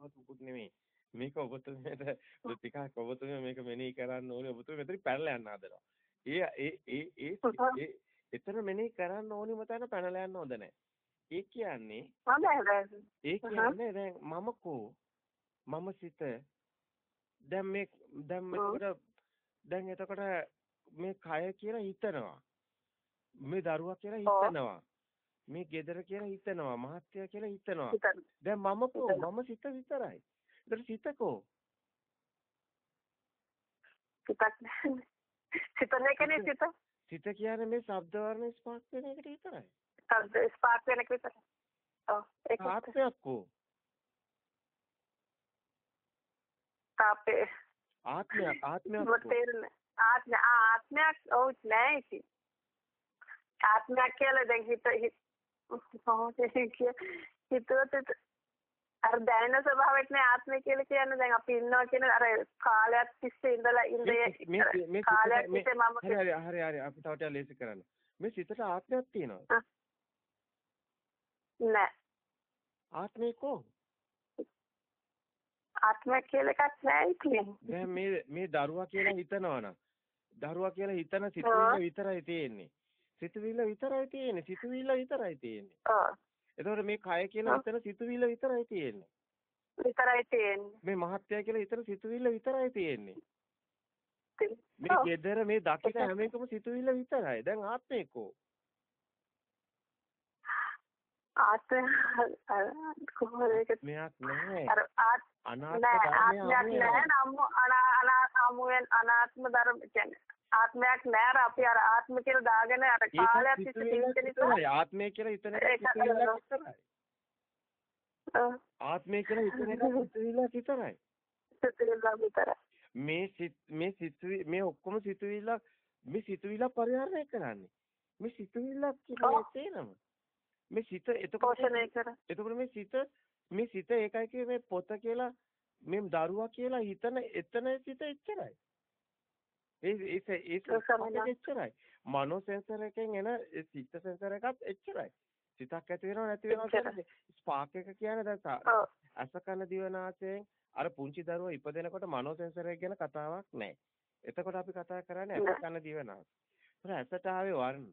මොනවත් මුකුත් නෙමෙයි. මේක ඔබතුමියට ටිකක් ඔබතුමිය මේක මෙනෙහි කරන්න ඕනේ. ඔබතුමිය මෙතන පැනලා යන්න හදනවා. ඒ ඒ ඒ ඒ එතන මෙනෙහි කරන්න ඕනිම තැන පැනලා යන්න හොඳ නැහැ. ඒ කියන්නේ ඒ කියන්නේ දැන් මම කෝ මම සිත දැන් මේ දැන් මෙතකොට දැන් එතකොට මේ කය කියලා හිතනවා. මේ දරුවා කියලා හිතනවා. මේ ගෙදර කියලා හිතනවා. මහත්ය කියලා හිතනවා. දැන් මම කෝ මම සිත විතරයි. ඒතර සිතකෝ. සිතක් නැහැ. සිතන්නේ කියන්නේ සිත. සිත කියන්නේ මේ ශබ්ද වර්ණ ස්පාර්ක් වෙන එකට විතරයි. ශබ්ද ස්පාර්ක් වෙන එක විතරයි. ඔව් ඒක ආත්මයක් කෝ. තාපේ ආත්මයක් ආත්මයක් තේරෙන්නේ ආත්ම ආත්මයක් ඔව් නෑ ඉතින් ආත්මයක් කියලා දැන් හිත කොහොමද හිතුවත් අර දැනෙන ස්වභාවයක් නේ ආත්මය කියලා කියන්නේ දැන් අපි ඉන්නවා කියන අර කාලයක් තිස්සේ ඉඳලා ඉඳේ මේ කාලයක් තිස්සේ මම හරි හරි හරි අපි තව ටිකක් ලේසි කරන්න මේ සිතට ආත්මයක් තියෙනවා නෑ ආත්මේ කො ආත්මය කියලා එකක් නෑ ඉතින් දැන් මේ මේ දරුවා කියලා හිතනවනම් දරුවා කියලා හිතන සිතුවිල්ල විතරයි තියෙන්නේ සිතුවිල්ල විතරයි තියෙන්නේ. සිතුවිල්ල විතරයි තියෙන්නේ. ඔව් එතකොට මේ කය කියලා හිතන සිතුවිල්ල විතරයි තියෙන්නේ. විතරයි තියෙන්නේ. මේ මහත්ය කියලා හිතන සිතුවිල්ල විතරයි තියෙන්නේ. මේ gedara මේ දකින හැම එකම සිතුවිල්ල විතරයි. දැන් ආත්මේකෝ ආත්මය කොහොමද මෙයක් නැහැ. අර අනාත්ම ධර්මයක් නැහැ අනාත්ම ධර්ම කියන්නේ ආත්මයක් නැහැ අපි අර ආත්ම කියලා දාගෙන අර කාලයක් තිස්සේ නිසා ආත්මය කියලා හිතන එක විතරයි. ආත්මය කියලා හිතන එක සිතුවිල්ල විතරයි. සිතුවිල්ල විතරයි. මේ සිත් මේ සිතුවි මේ ඔක්කොම සිතුවිල්ල මේ සිතුවිල්ල පරිහරණය කරන්නේ. මේ සිතුවිල්ල කියලා තේනම මේ සිත එතකොට එතකොට මේ සිත මේ සිත ඒකයි කියේ මේ පොත කියලා මේ දරුවා කියලා හිතන එතන සිත එච්චරයි. ඒ ඒ ඒ එච්චරයි. මනෝ සෙන්සර් එකෙන් එන සිත සෙන්සර් එකත් එච්චරයි. සිතක් ඇති වෙනව නැති වෙනව කියන්නේ ස්පාක් එක කියන්නේ දැන් අස කන දිවනාසයෙන් අර පුංචි දරුවා ඉපදෙනකොට මනෝ සෙන්සර් එක ගැන කතාවක් නැහැ. එතකොට අපි කතා කරන්නේ අස කන දිවනාස. ඒතර ඇසට ආවේ වර්ණ,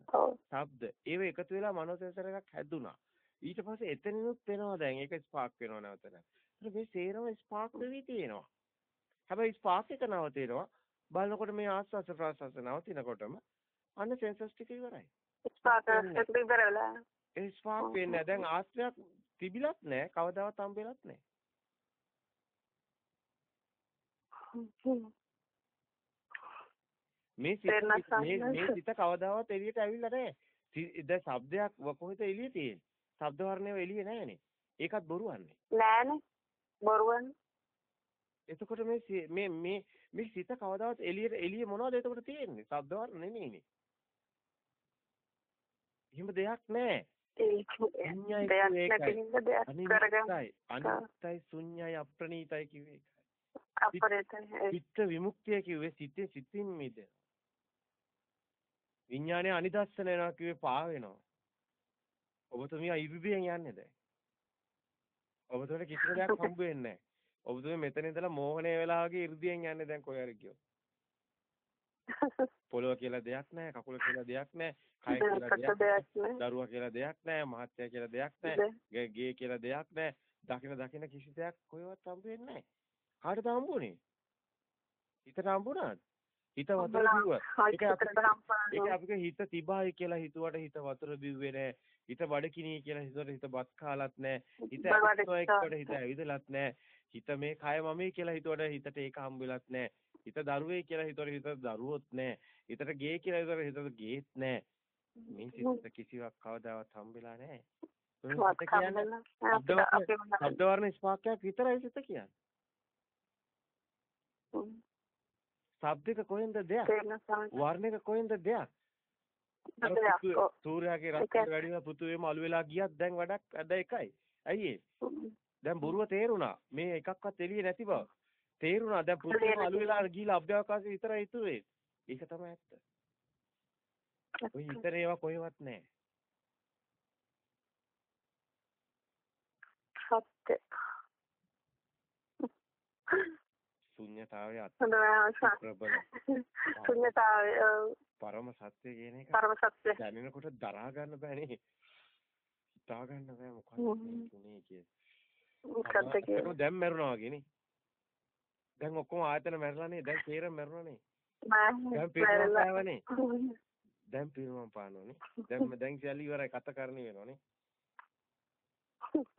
ශබ්ද. ඒව එකතු වෙලා මනෝසෙන්සර් එකක් හැදුනා. ඊට පස්සේ එතනිනුත් වෙනවා දැන් ඒක ස්පාර්ක් වෙනවා නැවත. ඒතර මේ සේරම ස්පාර්ක් වෙවි තියෙනවා. හැබැයි ස්පාර්ක් එක නවතිනවා. බලනකොට මේ ආස්වාස ප්‍රාසස නවතිනකොටම අන්න සෙන්සර්ස් ටික ඉවරයි. ස්පාර්ක් ඉවරලා. ඒ ස්පාර්ක් වෙන්නේ දැන් ආස්ත්‍රයක් තිබිලත් නැහැ කවදාවත් හම්බෙලත් නැහැ. මේ සිත මේ මේ සිත කවදාවත් එළියට ඇවිල්ලා නැහැ. දැන් ශබ්දයක් කොහෙද එළියේ තියෙන්නේ? ශබ්ද වර්ණය එළියේ නැහැනේ. ඒකත් බොරුවන්නේ. නෑනේ. බොරුවන්නේ. එතකොට මේ මේ මේ මේ සිත කවදාවත් එළියට එළියේ මොනවද එතකොට තියෙන්නේ? ශබ්ද වර්ණ නෙමෙයිනේ. එහෙම දෙයක් නැහැ. අනිත්‍යයි අනිත්‍යයි ශුන්‍යයි අප්‍රණීතයි කිව්වේ ඒකයි. අප්‍රණීතයි. චිත්ත විමුක්තිය කිව්වේ සිතේ සිතින් මිදෙන. විඥානය අනිදස්සන වෙනවා කිව්වේ පා වෙනවා. ඔබතුමිය ඉරිදියෙන් යන්නේ දැන්. ඔබතුමියට කිසිම දෙයක් හම්බ වෙන්නේ නැහැ. ඔබතුමිය මෙතන ඉඳලා මෝහණය වෙලා වගේ ඉරිදියෙන් යන්නේ දැන් කොහේ හරි ගියොත්. පොළොව කියලා දෙයක් නැහැ, කකුල කියලා දෙයක් නැහැ, කය කියලා දෙයක් නැහැ, දරුවා කියලා දෙයක් නැහැ, මහත්ය කියලා දෙයක් නැහැ, ගේ කියලා දෙයක් නැහැ. දකින දකින කිසි දෙයක් කොහෙවත් හම්බ වෙන්නේ නැහැ. කාටද හම්බුනේ? හිතට හම්බුණාද? හිත වතුර බිව්වා. ඒක ඒක අපිට හිත තිබායි කියලා හිතුවට හිත වතුර බිව්වේ නෑ. හිත බඩකිනී කියලා හිතුවට හිත බත් කාලත් නෑ. හිත ඇවිත්වට හිත ඇවිදලත් නෑ. හිත මේ කය මමයි කියලා හිතුවට හිතට ඒක හම්බෙලත් නෑ. හිත දරුවේ කියලා හිතුවට හිතට දරුවොත් නෑ. හිතට ගේ කියලා හිතුවට හිතට ගේත් නෑ. මේ සිත කිසිවක් කවදාවත් හම්බෙලා නෑ. ශබ්ද වර්ණ ස්පාක්යක් විතරයි සිත කියන්නේ. ශබ්දික කොහෙන්ද දෙයක්? වර්ණික කොහෙන්ද දෙයක්? සූර්යාගේ රශ්මිය වැඩි වෙලා පෘථුවියම අලු වෙලා ගියත් දැන් වැඩක් අද එකයි. ඇයි දැන් බොරුව තේරුණා. මේ එකක්වත් එළියේ නැති බව. තේරුණා දැන් පෘථුවියම අලු වෙලා ගිහිලා අභ්‍යවකාශය විතරයි ඉතුරුනේ. ඒක තමයි ඇත්ත. ඔය ඉතර ඒවා කොහෙවත් නැහැ. සත්‍ය. ශුන්‍යතාවය ප්‍රබල ශුන්‍යතාවය. පරම සත්‍ය කියන එක පරම සත්‍ය දැනෙනකොට දරා ගන්න බෑනේ හිතා ගන්න බෑ මොකක්ද හ්ම්. තුනේ කිය. මොකක්ද කියන්නේ දැන් මැරුණා වගේනේ. දැන් ඔක්කොම ආයතන මැරලානේ. දැන් තේරම මැරුණානේ. දැන් පිරුණම් පාවනේ. දැන් පිරුණම් පානෝනේ. දැන් දැන් සියල්ල ඉවරයි කත කරණි වෙනෝනේ.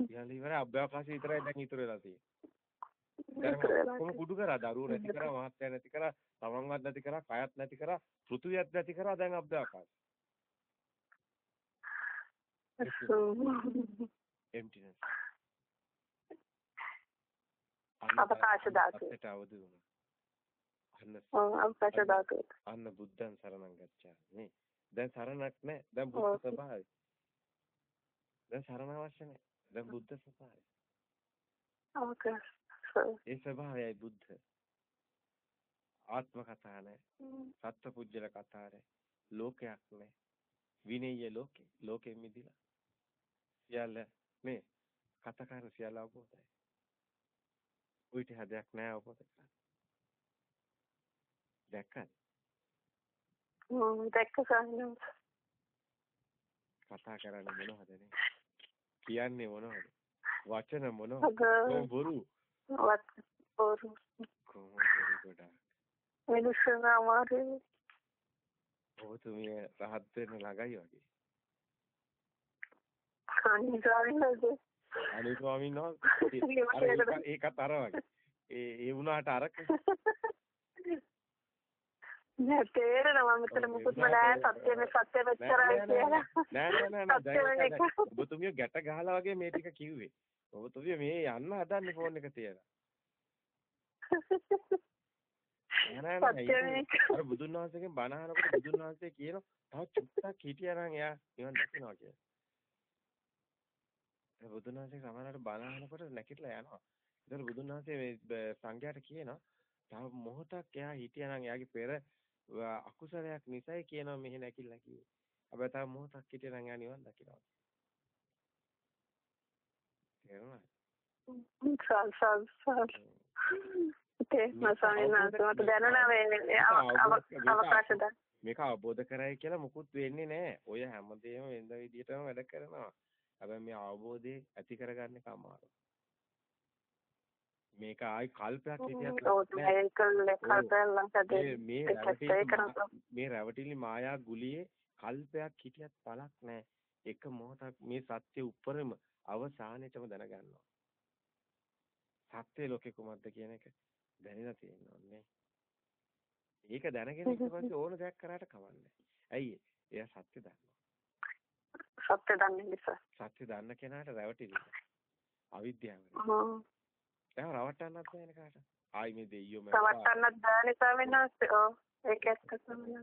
සියල්ල ඉවරයි අභ්‍යවකාශය විතරයි දැන් ඉතුරු වෙලා තියෙන්නේ. ඔක්කොම කුඩු කරා දරුවෝ නැති කරා මහත්ය නැති කරා තමන්වත් නැති කරා කයත් නැති කරා පෘථුවියත් නැති කරා දැන් අභ්‍යවකාශය. emptiness. අවකාශ ධාතුව. අපිට අවදි වුණා. අන්න අවකාශ ධාතුව. අන්න බුද්ධං සරණං ගච්ඡාමි නේ. දැන් සරණක් නැහැ. දැන්. බුද්ධ ස්වභාවය. දැන් සරණ අවශ්‍ය නැහැ. දැන් බුද්ධ ස්වභාවය. අවකාශ. ඒ ස්වභාවයයි බුද්ධ. ආත්ම කතා නැහැ. සත්පුජ්‍යල කතා නැහැ. ලෝකයක් නැහැ. විනේය ලෝකේ. ලෝකෙ මිදිලා. සියල්ල මේ කතා කරන සියල්ල අවබෝධයි. උවිත හදයක් නැහැ අවබෝධ කරගන්න. දැක්කද? හ්ම් දැක්ක සාහන. කතා කරන්නේ මොනවද නේ? කියන්නේ මොනවද? වචන මොනවද? කොහොම බොරු වත් පොරු කොහොම බොරු ගොඩාක්. මිනිස්සුන් අමාරුයි. ඔබතුමිය රහත් වෙන්න ළඟයි වගේ. ස්වාමීන් අනේ ස්වාමීන් වහන්සේ ඒකත් අර වගේ. ඒ ඒ වුණාට අරක නෑ තේරෙනවා මෙතන මුකුත්ම නෑ සත්‍ය මේ සත්‍ය මෙච්චරයි කියලා. නෑ නෑ නෑ දැන් ඔබතුමිය ගැට ගහලා වගේ මේ ටික කිව්වේ. ඔබතුමිය මේ යන්න හදන්නේ ෆෝන් එක තියලා. නෑ නෑ. අර බුදුන් වහන්සේගෙන් බණ අහනකොට බුදුන් වහන්සේ කියනවා තව චුට්ටක් හිටියා නම් එයා නිවන් දකින්නවා කියලා. බුදුන් වහන්සේ සමහරවිට බණ අහනකොට නැකිටලා යනවා. ඒතර බුදුන් වහන්සේ මේ සංඝයාට කියනවා තව මොහොතක් එයා හිටියා නම් එයාගේ පෙර අකුසලයක් නිසායි කියනවා මෙහෙ නැකිලා කිව්වේ. හැබැයි තව මොහොතක් හිටියා නම් එයා නිවන් දකින්නවා. තේරුණාද? සල් සල් සල්. මේක අවබෝධ කරයි කියලා මුකුත් වෙන්නේ නැහැ. ඔය හැමදේම වෙනද විදිහටම වැඩ කරනවා. හැබැයි මේ අවබෝධය ඇති කරගන්න එක අමාරුයි. මේක ආයි කල්පයක් හිටියත්. මේ රැවටිලි මායා ගුලියේ කල්පයක් හිටියත් පළක් නැහැ. එක මොහොතක් මේ සත්‍ය උපරම අවසානෙටම දැනගන්නවා. සත්‍ය ලෝකේ කුමක්ද කියන එක දැනලා තියෙනවා නේ. ඒක දැනගෙන ඊට පස්සේ ඕන දෙයක් කරාට කවන්නේ. ඇයි? එයා සත්‍ය දන්නවා. සත්‍ය දන්නේ නිසා. සත්‍ය දන්න කෙනාට රැවටිලි. අවිද්‍යාව. හ්ම්. දැන් රවට්ටන්නත් බෑනේ කාට. ආයි මේ දෙයියෝ මම තවටන්නත් බෑ නිසා වෙනස්. ඔව් ඒක ඇත්ත තමයි.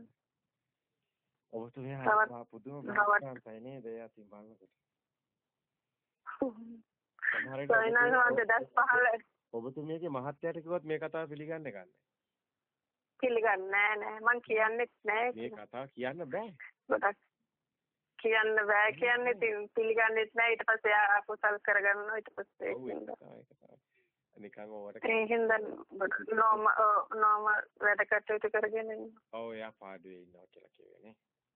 ඔබතුමිය හරි පුදුම බාස්තන්තයි නේද එයා තින් බලනකොට. දස් පහල ඔබතුමියගේ මහත්යට කිව්වත් මේ කතාව පිළිගන්නේ නැහැ. පිළිගන්නේ නෑ නෑ මං කියන්නෙත් නෑ මේ කතාව කියන්න බෑ. ගොඩක් කියන්න බෑ කියන්නේ ඉතින් පිළිගන්නෙත් නෑ ඊට පස්සේ ආ කුසල් කරගන්නවා ඊට පස්සේ. නිකන් ඕවට ඒ හින්දා නෝම නෝම වැඩ කටයුතු කරගෙන ඉන්නවා. ඔව් එයා පාඩුවේ ඉන්නවා කියලා කිව්වේ නේ.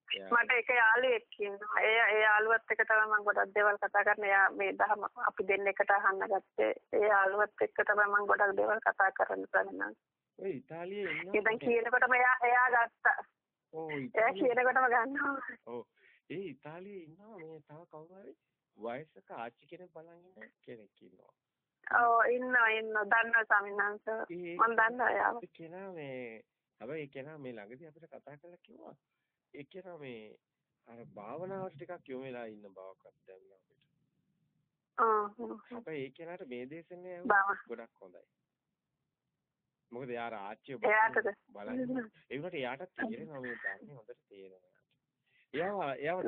එයා මට එක යාළුවෙක් ඉන්නවා. ඒ ඒ යාළුවත් එක්ක තමයි මම ගොඩක් දේවල් කතා කරන්නේ. එයා මේ දහම අපි දෙන්න එකට අහන්න ගත්තේ. ඒ යාළුවත් එක්ක තමයි මම ගොඩක් දේවල් කතා කරන්න බලනවා. ඔය ඉතාලියේ ඉතින් ඉන්නවා. කියනකොටම එයා එයා ගත්තා. ඔව් එයා ඉතාලියේ කියනකොටම ගන්නවා. ඔව් ඒ ඉතාලියේ ඉන්නවා මේ තව කවුරු හරි වයසක ආච්චි කෙනෙක් බලන් ඉන්න කෙනෙක් ඉන්නවා. ඔව් ඉන්නවා ඉන්නවා. දන්නවා ස්වාමීන් වහන්සේ. ඒ මම දන්නවා එයාව. ඒ කෙනා මේ හැබැයි ඒ කෙනා මේ ළඟදී අපිට කතා කරලා කිව්වා ඒ කෙනා මේ අර භාවනාවට ටිකක් යොමු වෙලා ඉන්න බවක්වත් දැනුණා අපිට. ආ හ්ම්. හැබැයි ඒ කෙනාට මේ දේශනේ බාව. ගොඩක් හොඳයි. මොකද යාර ආච්චිය එයාටද? බලන්න ඒ වුණාට එයාට තේරෙනවා මේ ධර්මයේ හොඳට තේරෙනවා. එයාව එයාව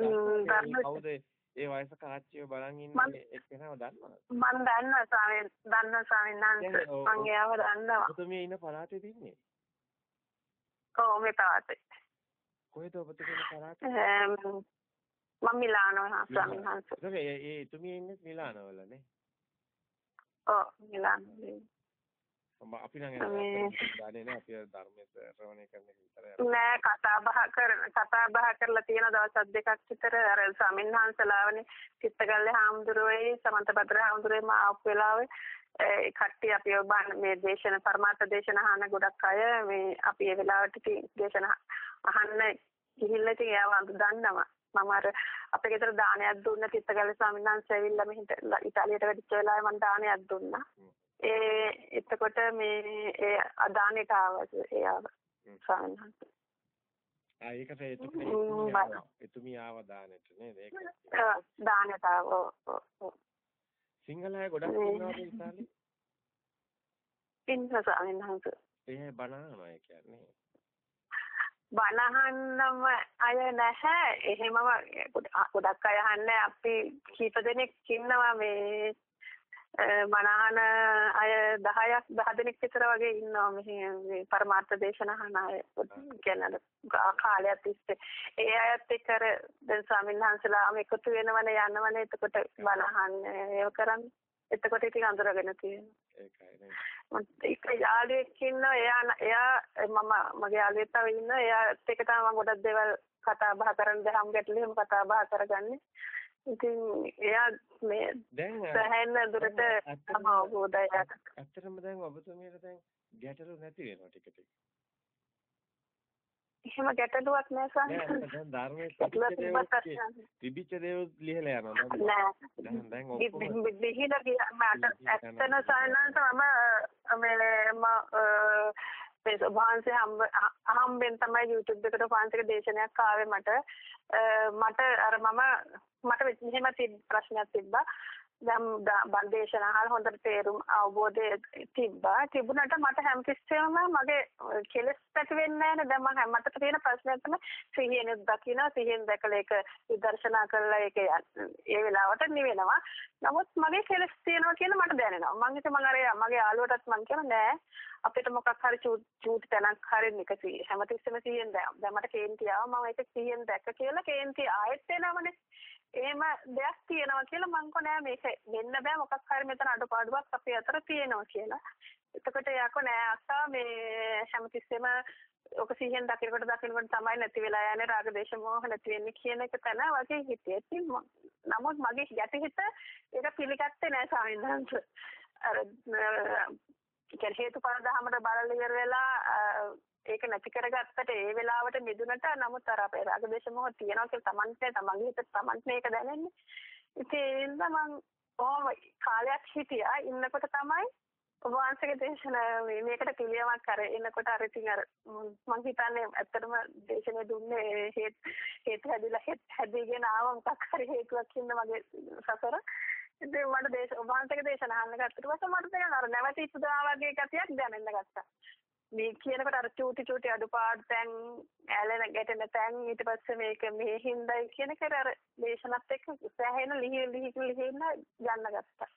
කවුද ඒ වයසක ආච්චිව බලන් ඉන්නේ එක්කෙනාව දන්නවද? මම දන්නවා ස්වාමීන් දන්නවා ස්වාමීන් වහන්සේ. මම එයාව දන්නවා. ඔබතුමිය ඉන්න පළාතේ තින්නේ. ඔව් මේ තාත්තේ. කොහෙද ඔබතුමිය පළාතේ? මම මිලානෝ ස්වාමීන් වහන්සේ. ඒ ඒ තුමිය ඉන්නේ මිලානවල නේ. ඔව් මිලානෝ. අපි නම් දන්නේ නැහැ අපි ධර්මයේ ශ්‍රවණය කරන එක විතරයි. නෑ කතා බහ කර කතා බහ කරලා තියෙන දවස් දෙකක් විතර අර සමින්හන්සලාවනේ චිත්තගල්ලේ හාමුදුරුවෝයි සමන්තපත්‍ර හාමුදුරුවෝයි මා ආපු වෙලාවේ ඒ කට්ටිය අපි ඔබ මේ දේශන පරමාර්ථ දේශන අහන ගොඩක් අය මේ අපි ඒ වෙලාවට දේශන අහන්න ගිහිල්ලා ඉතින් එයාව දන්නවා මම අර අපේ ගෙදර දානයක් දුන්න තිත්තගල ස්වාමීන් වහන්සේ ඇවිල්ලා මෙහෙට ඉතාලියට වැඩිච්ච වෙලාවේ මම දානයක් දුන්නා. ඒ එතකොට මේ ඒ දානෙට ආවා ඒ ආව ස්වාමීන් වහන්සේ. ආ ඒකට එතුමිය එතුමිය ආව දානෙට නේද ඒක. දානෙට ආව සිංහල අය ගොඩක් ඉන්නවද ඉතාලියේ? ඉන්න ස්වාමීන් වහන්සේ. ඒ බණනවා ඒ කියන්නේ. බනහන්නම අය නැහැ එහෙමම ගොඩක් අය අහන්නේ අපි කීප දෙනෙක් ඉන්නවා මේ මනහන අය 10ක් 10 දෙනෙක් විතර වගේ ඉන්නවා. මෙහි මේ පරමාර්ථ දේශන අහන අය. කියන්නේ කාලයක් තිස්සේ. ඒ අයත් එක්ක අර දැන් ස්වාමීන් වහන්සේලාම එකතු වෙනවනේ යනවනේ. එතකොට බනහන්න ඒව කරන්නේ. එතකොට ඉතින් අඳුරගෙන තියෙනවා. ඒකයි නේ. මට එක යාළුවෙක් ඉන්නවා. එයා එයා මම මගේ යාළුවෙක් තව ඉන්නවා. එයාත් එක්ක තමයි මම ගොඩක් දේවල් කතා බහ කරන්න. දහම් ගැටළු එහෙම කතා බහ කරගන්නේ. ඉතින් එයා මේ දැන් සෑහෙන දුරට අවබෝධයක්. ඇත්තටම දැන් ඔබතුමියට දැන් ගැටලු නැති වෙනවා ටික ටික. එහෙම ගැටලුවක් නෑ සාමාන්‍යයෙන්. දැන් ධර්මයේ තිබිච්ච දේවල් ලියලා යනවා. නෑ. දැන් දැන් ඔක්කොම බිහිලා ගියා මට ඇත්තන සාමාන්‍යයෙන් මම මේ මම මේ වහන්සේ හම්බෙන් තමයි YouTube එකට වහන්සේගේ දේශනයක් ආවේ මට. මට අර මම මට මෙහෙම ප්‍රශ්නයක් තිබ්බා. දැන් බන්දේශන අහලා හොඳට තේරුම් අවබෝධය තිබ්බා. තිබුණාට මට හැමතිස්සෙම මගේ කෙලස් ඇති වෙන්නේ නැහැ දැන් මම මට තියෙන ප්‍රශ්නයක් තමයි සිහියෙන් දකිනවා සිහියෙන් දැකලා ඒක විදර්ශනා කරලා ඒක ඒ වෙලාවට නිවෙනවා. නමුත් මගේ කෙලස් තියෙනවා කියලා මට දැනෙනවා. මම හිතුවා මම අර මගේ යාළුවටත් මම කියනවා නෑ අපිට මොකක් හරි චූටි තැනක් හරි එක හැමතිස්සෙම සිහියෙන් දැන් මට කේන්ති ආවා. මම ඒක සිහියෙන් දැක්ක කියලා කේන්ති ආයෙත් එනවනේ. එහෙම දෙයක් තියෙනවා කියලා මං කො නෑ මේක වෙන්න බෑ මොකක් හරි මෙතන අඩපාඩුවක් අපේ අතර තියෙනවා කියලා. එතකොට යාකෝ නෑ අක්කා මේ හැමතිස්සෙම ඔක සිහියෙන් දකිනකොට දකිනකොට තමයි නැති වෙලා යන්නේ රාග දේශ මොහ නැති වෙන්නේ කියන එක තන වගේ හිතේ ඉතින් නමුත් මගේ යටිහිත ඒක පිළිගත්තේ නෑ ස්වාමීන් වහන්සේ. අර කියන්නේ හේතුඵල ධහමට බලලා ඉවර වෙලා ඒක නැති කරගත්තට ඒ වෙලාවට මිදුනට නමුත් අර අපේ රාගදේශ මොහ තියනවා කියලා Tamante තමන්ගේ හිතට Tamante මේක දැනෙන්නේ. ඉතින් මම කොහොම කාලයක් හිටියා ඉන්නකොට තමයි ඔබ වහන්සේගේ දේශන මේකට පිළියමක් කර එනකොට අර ඉතින් අර මම හිතන්නේ ඇත්තටම දේශනේ දුන්නේ හේතු හැදිලා හැදීගෙන ආව මොකක් හරි හේතුවක් ඉන්න මගේ සසර ඉතින් මට දේශ ඔබ වහන්සේගේ දේශන අහන්න ගත්තට පස්සේ මට දැන් අර නැවත ඉපදුනා වගේ ගතියක් දැනෙන්න ගත්තා. මේ කියනකොට අර චූටි චූටි අඩුපාඩු තැන් ඇලෙන ගැටෙන තැන් ඊට පස්සේ මේක මේ හින්දායි කියන කර අර දේශනත් එක්ක සෑහෙන ලිහි ලිහි ලිහින්න යන්න ගත්තා.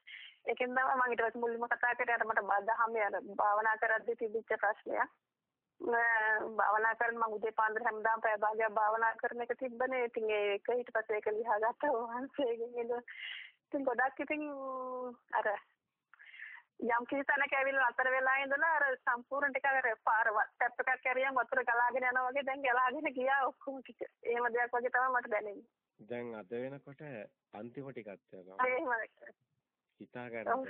ඒකෙන් තමයි මම ඊට පස්සේ මුලින්ම කතා කරේ අර මට බදහම අර භාවනා කරද්දී තිබිච්ච ප්‍රශ්නයක්. භාවනා කරන මම උදේ පාන්දර හැමදාම පැය භාගයක් භාවනා කරන එක තිබ්බනේ. ඉතින් ඒක ඊට පස්සේ ඒක ලියා ගත්තා වහන්සේගෙන්. ඉතින් ගොඩක් ඉතින් අර යම් කිසි තැනක ඇවිල්ලා අතර වෙලා ඉඳලා අර සම්පූර්ණ ටික අර පාර ටැප් එකක් කරියම් වතුර ගලාගෙන යනවා වගේ දැන් ගලාගෙන ගියා ඔක්කොම ටික. එහෙම දෙයක් වගේ තමයි මට දැනෙන්නේ. දැන් අද වෙනකොට අන්තිම ටිකක් යනවා. එහෙමයි. හිතා ගන්න.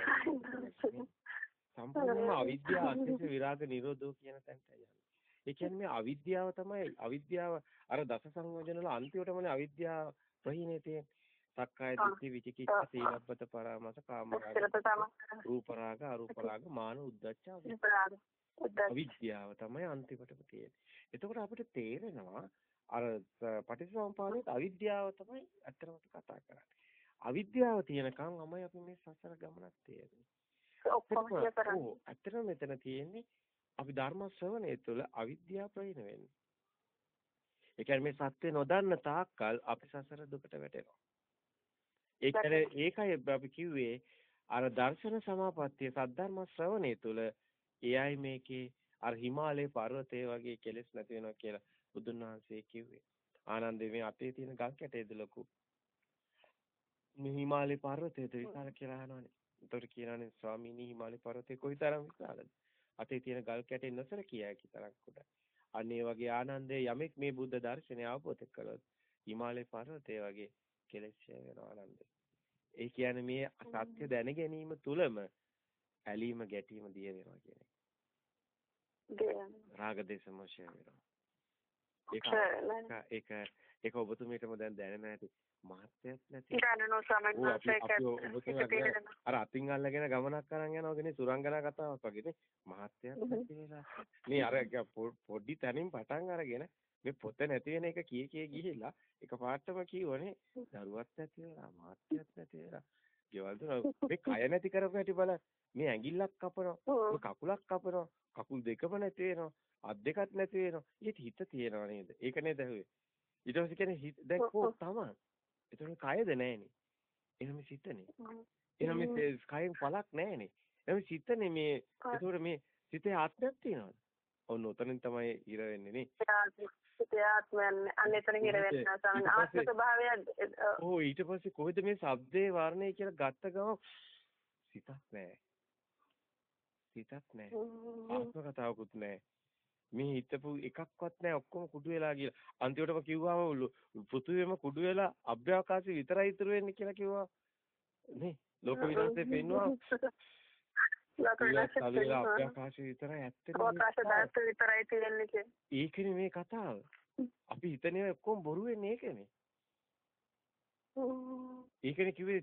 සම්පූර්ණ අවිද්‍යාව අතිශය විරාග නිරෝධෝ කියන තැනට යන්නේ. ඒ කියන්නේ මේ අවිද්‍යාව තමයි අවිද්‍යාව අර දස සංයෝජන වල අන්තිමටමනේ අවිද්‍යාව ප්‍රහීනේ තියෙන්නේ. සක්කාය දිට්ඨි විචිකිච්ඡා සීලබ්බත පරාමස කාමරාග රූප රාග අරූප රාග මාන උද්දච්ච අවිද්‍යාව තමයි අන්තිමටම තියෙන්නේ. එතකොට අපිට තේරෙනවා අර පටිච්චසමුපාදයේ අවිද්‍යාව තමයි අත්‍තරම කතා කරන්නේ. අවිද්‍යාව තියෙනකන් තමයි අපි මේ සසර ගමනක් තියෙන්නේ. ඔව් අත්‍තරම මෙතන තියෙන්නේ අපි ධර්ම ශ්‍රවණය තුළ අවිද්‍යාව ප්‍රහීන වෙන්නේ. ඒ කියන්නේ මේ සත්‍ය නොදන්න තාක්කල් අපි සසර දුකට වැටෙනවා. ඒ කියන්නේ ඒකයි අපි කිව්වේ අර දර්ශන සමාපත්තිය සද්ධර්ම ශ්‍රවණය තුළ එයයි මේකේ අර හිමාලයේ පර්වතය වගේ කෙලෙස් නැති වෙනවා කියලා බුදුන් වහන්සේ කිව්වේ. ආනන්දේ මේ අතේ තියෙන ගල් කැටේද ලොකු. මේ හිමාලයේ පර්වතයද විශාල කියලා අහනවානේ. ඒතකොට කියනවානේ ස්වාමීනි හිමාලයේ පර්වතය කොයිතරම් විශාලද? අතේ තියෙන ගල් කැටේ නොසල කියා කිතරක් කොට. අන්න ඒ වගේ ආනන්දේ යමෙක් මේ බුද්ධ දර්ශනය අවබෝධ කළොත් හිමාලය පර්වතය වගේ කෙලෙස් වෙනවා ආනන්දේ. ඒ කියන්නේ මේ සත්‍ය දැන ගැනීම තුලම ඇලීම ගැටීම දිය වෙනවා කියන එක. රාග දේශ මොෂය වෙනවා. ඒක ඒක ඒක ඔබතුමීටම දැන් දැනෙන ඇති මහත්යක් නැති දැනනෝ සමන්නාසයක අර අතින් අල්ලගෙන ගමනක් අරන් යනවානේ සුරංගනා කතාවක් වගේනේ මහත්යක් නැති වෙලා මේ අර පොඩි තැනින් පටන් අරගෙන මේ පොත නැති වෙන එක කී කී ගිහිල්ලා එක පාටම කියවනේ දරුවක් නැති වෙලා මහත්යක් නැති වෙලා ගෙවල් දුන මේ කය නැති කරපු හැටි බලන්න මේ ඇඟිල්ලක් කපනවා කකුලක් කපනවා කකුල් දෙකම නැති වෙනවා අත් දෙකක් නැති වෙනවා ඊට හිත තියෙනව නේද ඒක නේද හුවේ ඊට පස්සේ කියන්නේ හිත දැන් කො තමයි එතකොට කයද නැහනේ. එහෙනම් සිතනේ. එහෙනම් මේ කයෙන් පළක් නැහනේ. එහෙනම් සිතනේ මේ එතකොට මේ සිතේ ආත්මයක් තියනවාද? ඔන්න උතනින් තමයි ඉර වෙන්නේ නේ. සිතේ ආත්මයන් අන්නේතන ඉර වෙනවා සමන්. ආත්ම ස්වභාවය ඔව් ඊට පස්සේ කොහෙද මේ ශබ්දේ වර්ණය කියලා ගත්ත ගම සිතක් නැහැ. සිතක් නැහැ. ආත්ම කතාවකුත් නැහැ. මේ හිතපු එකක්වත් නැහැ. ඔක්කොම කුඩු වෙලා ගිහලා අන්තිමටම කිව්වම පෘථුවියම කුඩු වෙලා අභ්‍යවකාශය විතරයි ඉතුරු වෙන්නේ කියලා කිව්වා. නේ? ලෝක විනාශය පෙන්නවා අභ්‍යවකාශය විතරයි ඇත්තටම අවකාශ දාස්ත විතරයි තියෙන්නේ ඒකනේ මේ කතාව. අපි හිතන්නේ ඔක්කොම බොරු වෙන්නේ ඒකනේ. ඒකනේ කිව්වේ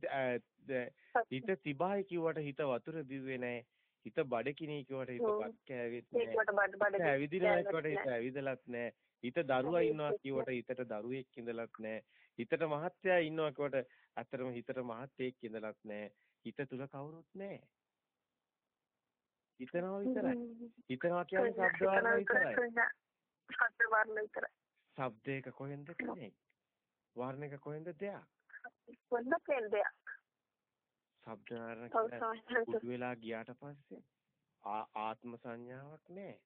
හිත තිබායි කිව්වට හිත වතුර දිව්වේ නැහැ හිත බඩකිනී කිව්වට හිත බත් කෑවෙත් නෑ. ඇවිදිනවා කිව්වට හිත ඇවිදලත් නෑ. හිත දරුවා ඉන්නවා කිව්වට හිතට දරුවෙක් ඉඳලත් නෑ. හිතට මහත්තයා ඉන්නවා කිව්වට ඇත්තටම හිතට මහත්තයෙක් ඉඳලත් නෑ. හිත තුල කවුරුත් නෑ. හිතනවා විතරයි. හිතනවා කියන්නේ ශබ්ද වර්ණ විතරයි. ශබ්ද වර්ණ විතරයි. ශබ්දයක කොහෙන්ද කෙනෙක්? වර්ණයක කොහෙන්ද දෙයක්? කොහෙන්ද දෙයක්? ශබ්ද වර්ණ කුඩු වෙලා ගියාට පස්සේ ආත්ම සංඥාවක් නැහැ.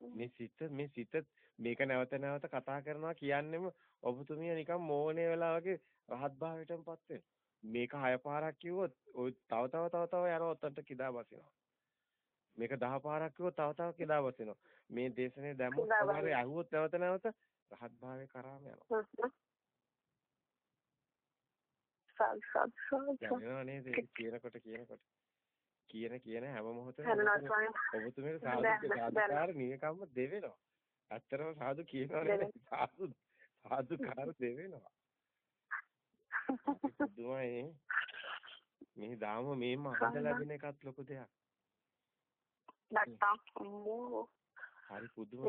මේ සිත මේ සිත මේක නැවත නැවත කතා කරනවා කියන්නෙම ඔබතුමිය නිකන් මෝහණේ වෙලා වගේ රහත් භාවයටමපත් වෙනවා. මේක හය පාරක් කිව්වොත් ඔය තව තව තව තව යනවා ඔතනට කිදා බසිනවා. මේක දහ පාරක් කිව්වොත් තව තව කිදා බසිනවා. මේ දේශනේ දැම්මොත් හරි අහුවොත් නැවත නැවත රහත් භාවයේ කරාම යනවා. සල් සල් සල් යනවා නේද? කියනකොට කියනකොට. කියන කියන හැම මොහොතෙම ඔබතුමීට සාදු සාදුකාර නියකම්ම දෙවෙනවා. ඇත්තටම සාදු කියනවා නේද? සාදු සාදුකාර දෙවෙනවා දුමයි මේ දාම මේ මහඳ ලැබෙන එකත් ලොකු දෙයක්. නැත්තම් හරි පුදුම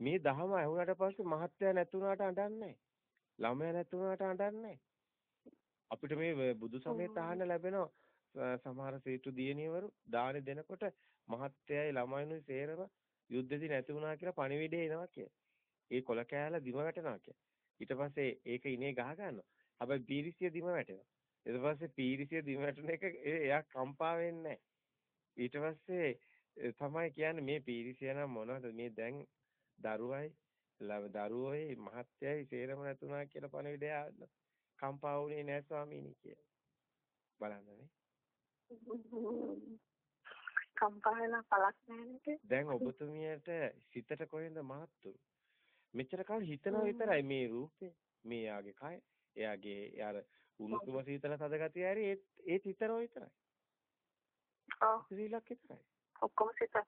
මේ දහම ඇහුණාට පස්සේ මහත්ය නැතුණාට අඬන්නේ ළමයා නැතුණාට අඬන්නේ අපිට මේ බුදු සමයත් අහන්න ලැබෙනවා. සමහර සීතු දියණියවරු දානි දෙනකොට මහත්යයි ළමයිනුයි සේරම යුද්ධෙදි නැති වුණා කියලා පණිවිඩය එනවා කිය. ඒ කොල කෑල්ල දිම වැටෙනවා කිය. ඊට පස්සේ ඒක ඉනේ ගහ ගන්නවා. හැබැයි පීරිසිය දිම වැටෙනවා. ඊට පස්සේ පීරිසිය දිම වැටෙන එක එයා කම්පා වෙන්නේ ඊට පස්සේ තමයි කියන්නේ මේ පීරිසිය නම් මොනවද මේ දැන් දරුවයි දරුවෝයි මහත්යයි සේරම නැතුණා කියලා පණිවිඩය. කම්පා වුණේ නැහැ ස්වාමීනි කියලා. බලන්නනේ. කම්පා වෙන පළක් දැන් ඔබතුමියට සිතට කොහෙන්ද මහත්තුරු? මෙච්චර කාල හිතනවා විතරයි මේ රූපේ, මේ යාගේ කය, එයාගේ යාර උණුසුම සීතල තද ගතිය ඇරි ඒත් හිතනවා විතරයි. ඔව්. සිතවිලක් විතරයි. ඔක්කොම සිත.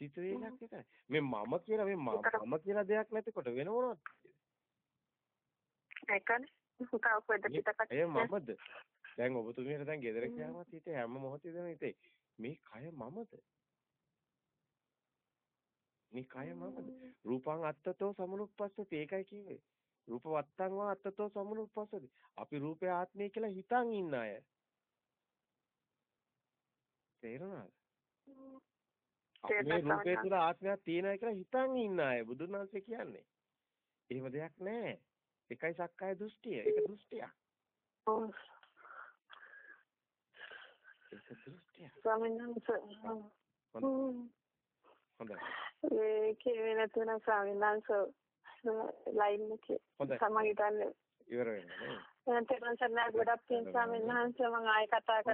සිතවිලක් විතරයි. මේ මම කියලා මේ මම කියලා දෙයක් නැතිකොට වෙන මොනවද? ඒකනේ. කවුද පිටකට එය මමද දැන් ඔබතුමියට දැන් ගෙදර ගියාමත් හිතේ හැම මොහොතේම හිතේ මේ කය මමද මේ කය මමද රූපං අත්තතෝ සමුනුප්පස්සති. ඒකයි කිව්වේ. රූප වත්තං වා අත්තතෝ සමුනුප්පස්සති. අපි රූපේ ආත්මය කියලා හිතන් ඉන්න අය. තේරුණාද? මේ රූපේ තුල ආත්මයක් තියෙනවා කියලා හිතන් ඉන්න අය බුදුන් වහන්සේ කියන්නේ. එහෙම දෙයක් නැහැ. එකයි සක්කාය දෘෂ්ටිය. ඒක දෘෂ්ටියක්. ඒක දෘෂ්ටියක්. ස්වාමීන් වහන්සේ. හොඳයි. ඒ කියන්නේ තුන ස්වාමීන් වහන්සේ ලයින් එකේ සමගිතන්නේ ඉවර වෙනවා නේද? දැන් තේරුම් ගන්න ගොඩක් තියෙන ස්වාමීන් වහන්සේ මම ආයෙ කතා